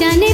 जाने